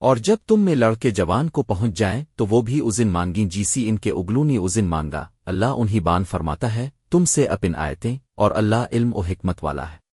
اور جب تم میں لڑکے جوان کو پہنچ جائیں تو وہ بھی ازن مانگیں جیسی ان کے اگلونی ازن مانگا۔ اللہ انہی بان فرماتا ہے، تم سے اپن آیتیں اور اللہ علم و حکمت والا ہے۔